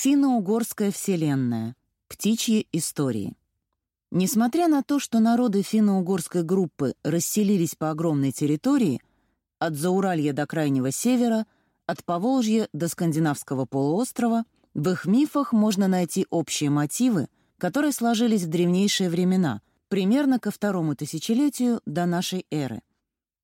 Финно-угорская вселенная. Птичьи истории. Несмотря на то, что народы финно-угорской группы расселились по огромной территории, от Зауралья до Крайнего Севера, от Поволжья до Скандинавского полуострова, в их мифах можно найти общие мотивы, которые сложились в древнейшие времена, примерно ко второму тысячелетию до нашей эры.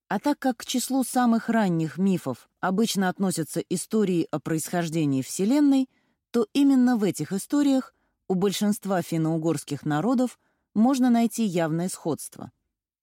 А так как к числу самых ранних мифов обычно относятся истории о происхождении Вселенной, то именно в этих историях у большинства финно-угорских народов можно найти явное сходство.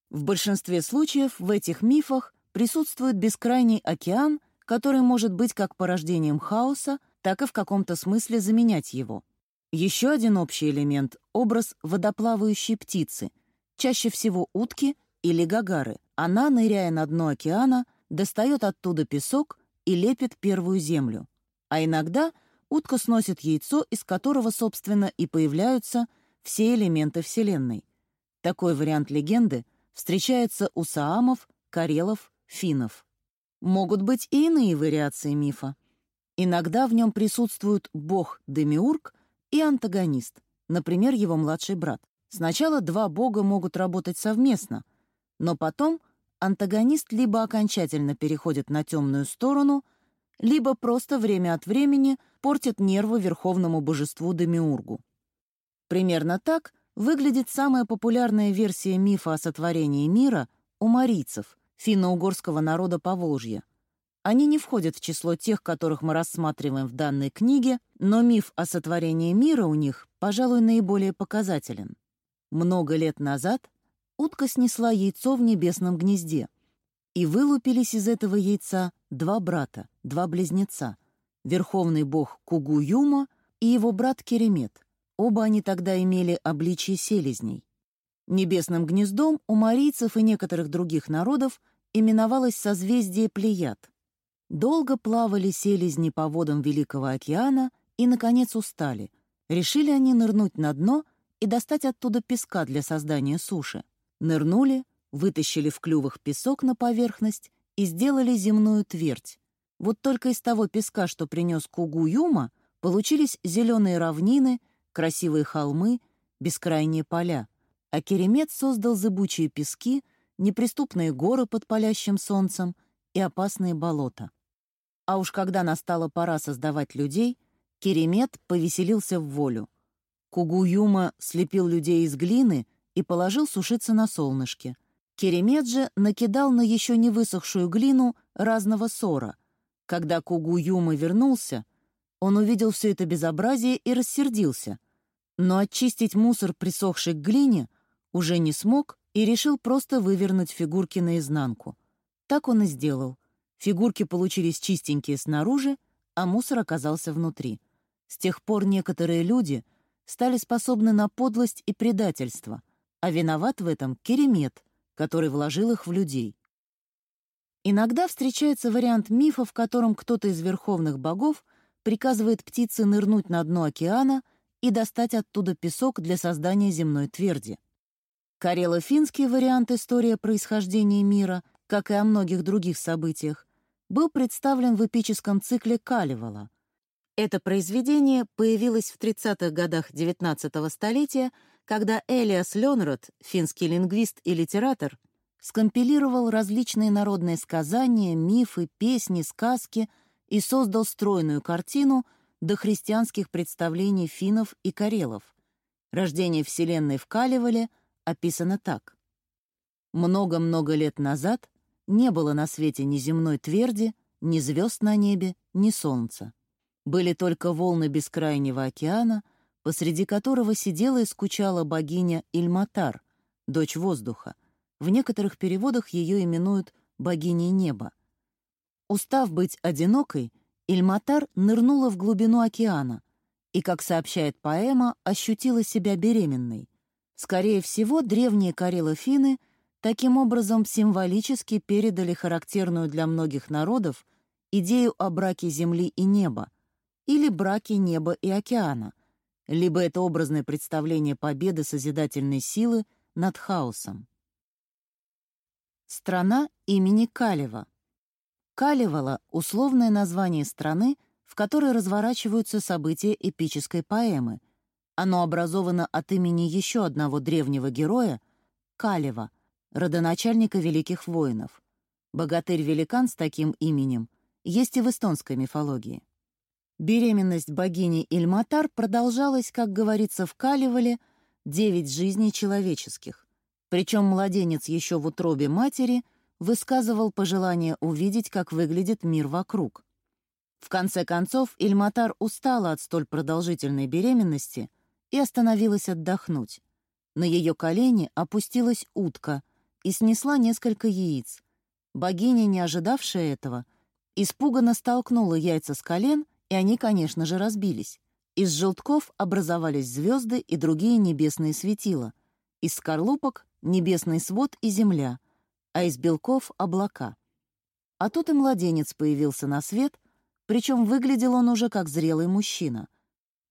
В большинстве случаев в этих мифах присутствует бескрайний океан, который может быть как порождением хаоса, так и в каком-то смысле заменять его. Еще один общий элемент — образ водоплавающей птицы, чаще всего утки или гагары. Она, ныряя на дно океана, достает оттуда песок и лепит первую землю. А иногда утка сносит яйцо, из которого, собственно, и появляются все элементы Вселенной. Такой вариант легенды встречается у саамов, карелов, финнов. Могут быть и иные вариации мифа. Иногда в нем присутствуют бог Демиург и антагонист, например, его младший брат. Сначала два бога могут работать совместно, но потом антагонист либо окончательно переходит на темную сторону, либо просто время от времени портит нервы верховному божеству Демиургу. Примерно так выглядит самая популярная версия мифа о сотворении мира у марийцев, финно-угорского народа Поволжья. Они не входят в число тех, которых мы рассматриваем в данной книге, но миф о сотворении мира у них, пожалуй, наиболее показателен. Много лет назад утка снесла яйцо в небесном гнезде, и вылупились из этого яйца два брата, два близнеца, верховный бог Кугу-Юма и его брат Керемет. Оба они тогда имели обличие селезней. Небесным гнездом у марийцев и некоторых других народов именовалось созвездие Плеяд. Долго плавали селезни по водам Великого океана и, наконец, устали. Решили они нырнуть на дно и достать оттуда песка для создания суши. Нырнули, вытащили в клювах песок на поверхность и сделали земную твердь. Вот только из того песка, что принес Кугу-Юма, получились зеленые равнины, красивые холмы, бескрайние поля. А Керемет создал зыбучие пески, неприступные горы под палящим солнцем и опасные болота. А уж когда настала пора создавать людей, Керемет повеселился в волю. Кугу-Юма слепил людей из глины и положил сушиться на солнышке. Керемет же накидал на еще не высохшую глину разного сора. Когда Кугу-Юма вернулся, он увидел все это безобразие и рассердился. Но очистить мусор, присохший к глине, уже не смог и решил просто вывернуть фигурки наизнанку. Так он и сделал. Фигурки получились чистенькие снаружи, а мусор оказался внутри. С тех пор некоторые люди стали способны на подлость и предательство — а виноват в этом Керемет, который вложил их в людей. Иногда встречается вариант мифа, в котором кто-то из верховных богов приказывает птице нырнуть на дно океана и достать оттуда песок для создания земной тверди. Карело-финский вариант истории происхождения мира, как и о многих других событиях, был представлен в эпическом цикле Калевала. Это произведение появилось в 30-х годах XIX столетия когда Элиас Ленрод, финский лингвист и литератор, скомпилировал различные народные сказания, мифы, песни, сказки и создал стройную картину до христианских представлений финнов и карелов. Рождение Вселенной в Калевале описано так. Много-много лет назад не было на свете ни земной тверди, ни звезд на небе, ни солнца. Были только волны бескрайнего океана — посреди которого сидела и скучала богиня Ильматар, дочь воздуха. В некоторых переводах ее именуют богиней неба. Устав быть одинокой, Ильматар нырнула в глубину океана и, как сообщает поэма, ощутила себя беременной. Скорее всего, древние карело-финны таким образом символически передали характерную для многих народов идею о браке земли и неба или браке неба и океана — либо это образное представление победы созидательной силы над хаосом. Страна имени Калева. Калевала — условное название страны, в которой разворачиваются события эпической поэмы. Оно образовано от имени еще одного древнего героя — Калева, родоначальника великих воинов. Богатырь-великан с таким именем есть и в эстонской мифологии. Беременность богини Ильматар продолжалась, как говорится в Калевале, девять жизней человеческих. Причем младенец еще в утробе матери высказывал пожелание увидеть, как выглядит мир вокруг. В конце концов, Ильматар устала от столь продолжительной беременности и остановилась отдохнуть. На ее колени опустилась утка и снесла несколько яиц. Богиня, не ожидавшая этого, испуганно столкнула яйца с колен и они, конечно же, разбились. Из желтков образовались звезды и другие небесные светила, из скорлупок — небесный свод и земля, а из белков — облака. А тут и младенец появился на свет, причем выглядел он уже как зрелый мужчина.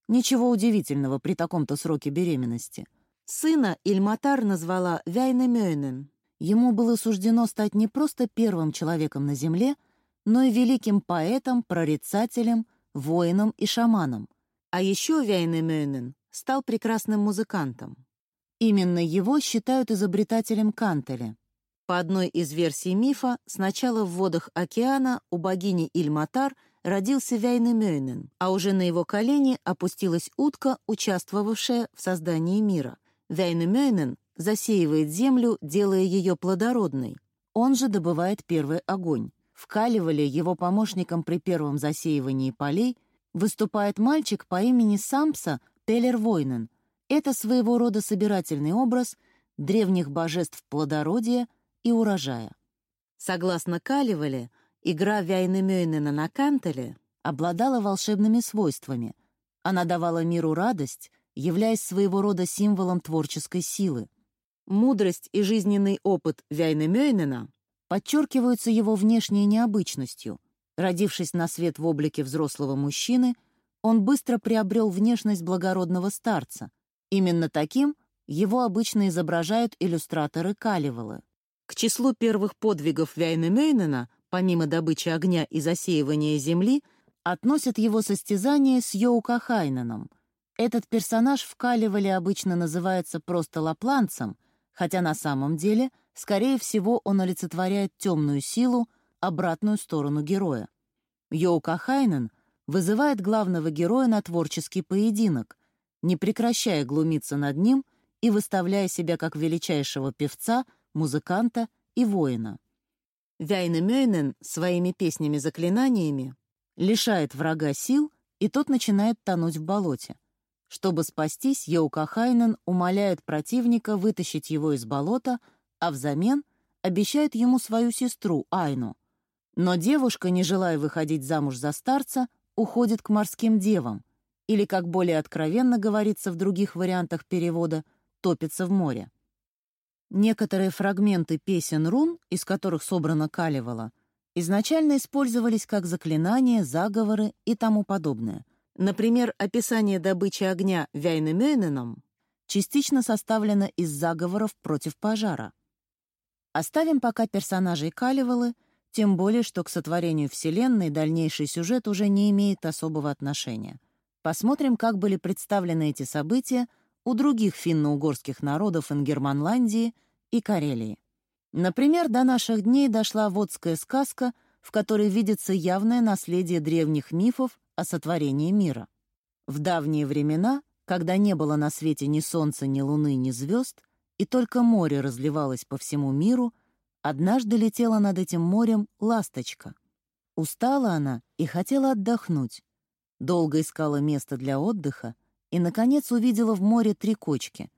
Ничего удивительного при таком-то сроке беременности. Сына Ильматар назвала Вяйнемёйнен. Ему было суждено стать не просто первым человеком на земле, но и великим поэтом, прорицателем — воином и шаманом. А еще Вяйнемёнен стал прекрасным музыкантом. Именно его считают изобретателем кантеля. По одной из версий мифа, сначала в водах океана у богини Ильматар родился Вяйнемёнен, а уже на его колени опустилась утка, участвовавшая в создании мира. Вяйнемёнен засеивает землю, делая ее плодородной. Он же добывает первый огонь. В Калевале его помощником при первом засеивании полей выступает мальчик по имени Сампса Пелервойнен. Это своего рода собирательный образ древних божеств плодородия и урожая. Согласно Калевале, игра Вяйнемёйнена на кантеле обладала волшебными свойствами. Она давала миру радость, являясь своего рода символом творческой силы. Мудрость и жизненный опыт Вяйнемёйнена подчеркиваются его внешней необычностью. Родившись на свет в облике взрослого мужчины, он быстро приобрел внешность благородного старца. Именно таким его обычно изображают иллюстраторы Калевалы. К числу первых подвигов Вяйнемейнена, помимо добычи огня и засеивания земли, относят его состязание с Йоукахайненом. Этот персонаж в Калевале обычно называется просто лапланцем, хотя на самом деле — Скорее всего, он олицетворяет темную силу, обратную сторону героя. Йоука Хайнен вызывает главного героя на творческий поединок, не прекращая глумиться над ним и выставляя себя как величайшего певца, музыканта и воина. Вяйна своими песнями-заклинаниями лишает врага сил, и тот начинает тонуть в болоте. Чтобы спастись, Йоука Хайнен умоляет противника вытащить его из болота, а взамен обещает ему свою сестру Айну. Но девушка, не желая выходить замуж за старца, уходит к морским девам, или, как более откровенно говорится в других вариантах перевода, топится в море. Некоторые фрагменты песен рун, из которых собрано калевало, изначально использовались как заклинания, заговоры и тому подобное. Например, описание добычи огня Вяйнемёйненом частично составлено из заговоров против пожара — Оставим пока персонажей Калевалы, тем более, что к сотворению Вселенной дальнейший сюжет уже не имеет особого отношения. Посмотрим, как были представлены эти события у других финно-угорских народов Ингерманландии и Карелии. Например, до наших дней дошла водская сказка, в которой видится явное наследие древних мифов о сотворении мира. В давние времена, когда не было на свете ни солнца, ни луны, ни звезд, и только море разливалось по всему миру, однажды летела над этим морем ласточка. Устала она и хотела отдохнуть. Долго искала место для отдыха и, наконец, увидела в море три кочки.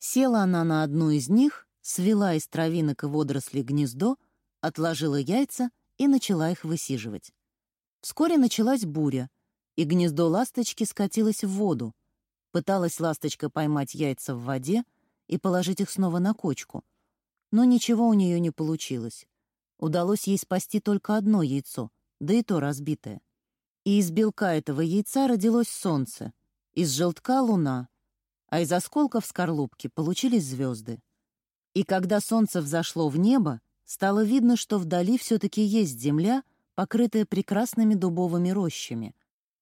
Села она на одну из них, свела из травинок и водорослей гнездо, отложила яйца и начала их высиживать. Вскоре началась буря, и гнездо ласточки скатилось в воду. Пыталась ласточка поймать яйца в воде, и положить их снова на кочку. Но ничего у нее не получилось. Удалось ей спасти только одно яйцо, да и то разбитое. И из белка этого яйца родилось солнце, из желтка — луна, а из осколков скорлупки получились звезды. И когда солнце взошло в небо, стало видно, что вдали все-таки есть земля, покрытая прекрасными дубовыми рощами.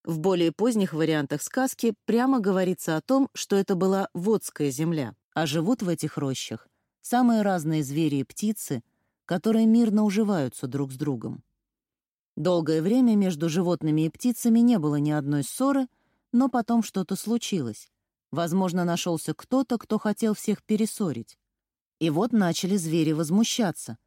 В более поздних вариантах сказки прямо говорится о том, что это была водская земля, а живут в этих рощах самые разные звери и птицы, которые мирно уживаются друг с другом. Долгое время между животными и птицами не было ни одной ссоры, но потом что-то случилось. Возможно, нашелся кто-то, кто хотел всех перессорить. И вот начали звери возмущаться.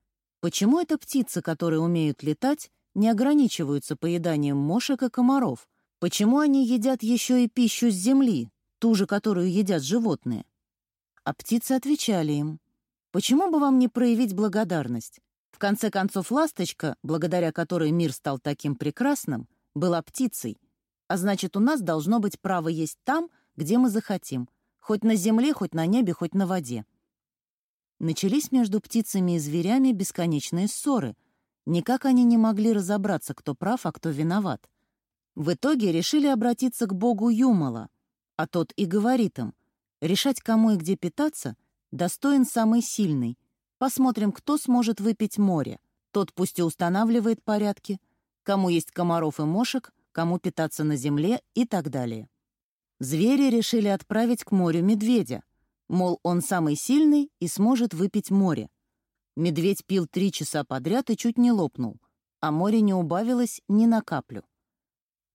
Почему это птицы, которые умеют летать, не ограничиваются поеданием мошек и комаров? Почему они едят еще и пищу с земли, ту же, которую едят животные? А птицы отвечали им. Почему бы вам не проявить благодарность? В конце концов, ласточка, благодаря которой мир стал таким прекрасным, была птицей. А значит, у нас должно быть право есть там, где мы захотим. Хоть на земле, хоть на небе, хоть на воде. Начались между птицами и зверями бесконечные ссоры. Никак они не могли разобраться, кто прав, а кто виноват. В итоге решили обратиться к богу Юмала, а тот и говорит им, решать, кому и где питаться — Достоин самый сильный. Посмотрим, кто сможет выпить море. Тот пусть и устанавливает порядки, кому есть комаров и мошек, кому питаться на земле и так далее. Звери решили отправить к морю медведя, мол, он самый сильный и сможет выпить море. Медведь пил три часа подряд и чуть не лопнул, а море не убавилось ни на каплю.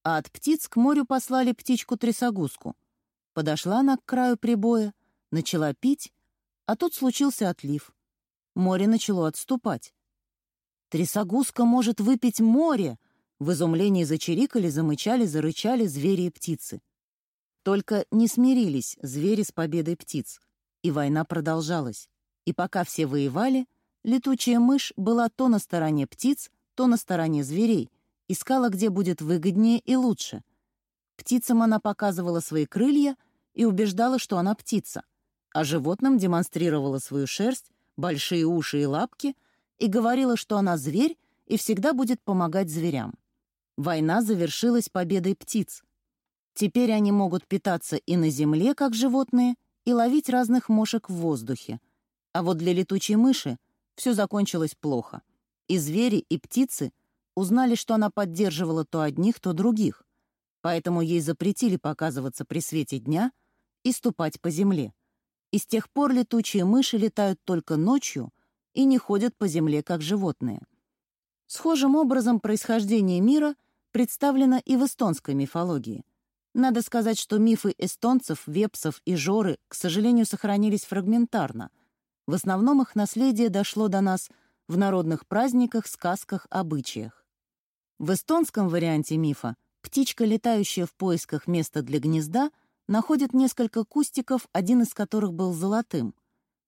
А от птиц к морю послали птичку-трясогузку. Подошла она к краю прибоя, начала пить а тут случился отлив. Море начало отступать. «Трясогузка может выпить море!» В изумлении зачирикали, замычали, зарычали звери и птицы. Только не смирились звери с победой птиц, и война продолжалась. И пока все воевали, летучая мышь была то на стороне птиц, то на стороне зверей, искала, где будет выгоднее и лучше. Птицам она показывала свои крылья и убеждала, что она птица а животным демонстрировала свою шерсть, большие уши и лапки и говорила, что она зверь и всегда будет помогать зверям. Война завершилась победой птиц. Теперь они могут питаться и на земле, как животные, и ловить разных мошек в воздухе. А вот для летучей мыши все закончилось плохо. И звери, и птицы узнали, что она поддерживала то одних, то других. Поэтому ей запретили показываться при свете дня и ступать по земле и с тех пор летучие мыши летают только ночью и не ходят по земле как животные. Схожим образом происхождение мира представлено и в эстонской мифологии. Надо сказать, что мифы эстонцев, вепсов и жоры, к сожалению, сохранились фрагментарно. В основном их наследие дошло до нас в народных праздниках, сказках, обычаях. В эстонском варианте мифа птичка, летающая в поисках места для гнезда, находит несколько кустиков, один из которых был золотым.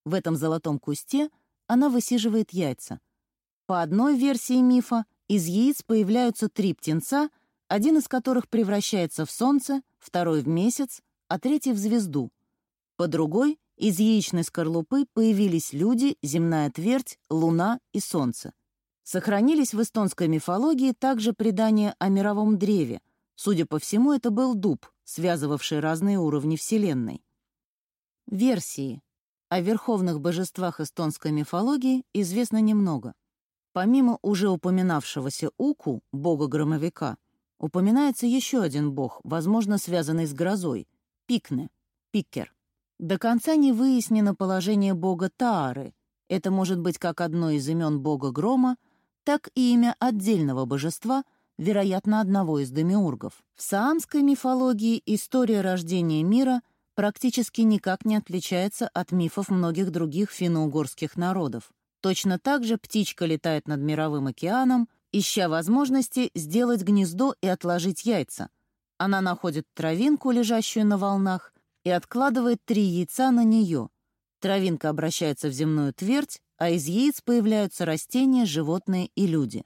В этом золотом кусте она высиживает яйца. По одной версии мифа, из яиц появляются три птенца, один из которых превращается в солнце, второй — в месяц, а третий — в звезду. По другой, из яичной скорлупы появились люди, земная твердь, луна и солнце. Сохранились в эстонской мифологии также предания о мировом древе. Судя по всему, это был дуб, связывавший разные уровни Вселенной. Версии. О верховных божествах эстонской мифологии известно немного. Помимо уже упоминавшегося Уку, бога-громовика, упоминается еще один бог, возможно, связанный с грозой — Пикне, Пиккер. До конца не выяснено положение бога Таары. Это может быть как одно из имен бога грома, так и имя отдельного божества, вероятно, одного из демиургов. В саамской мифологии история рождения мира практически никак не отличается от мифов многих других финно-угорских народов. Точно так же птичка летает над мировым океаном, ища возможности сделать гнездо и отложить яйца. Она находит травинку, лежащую на волнах, и откладывает три яйца на нее. Травинка обращается в земную твердь, а из яиц появляются растения, животные и люди.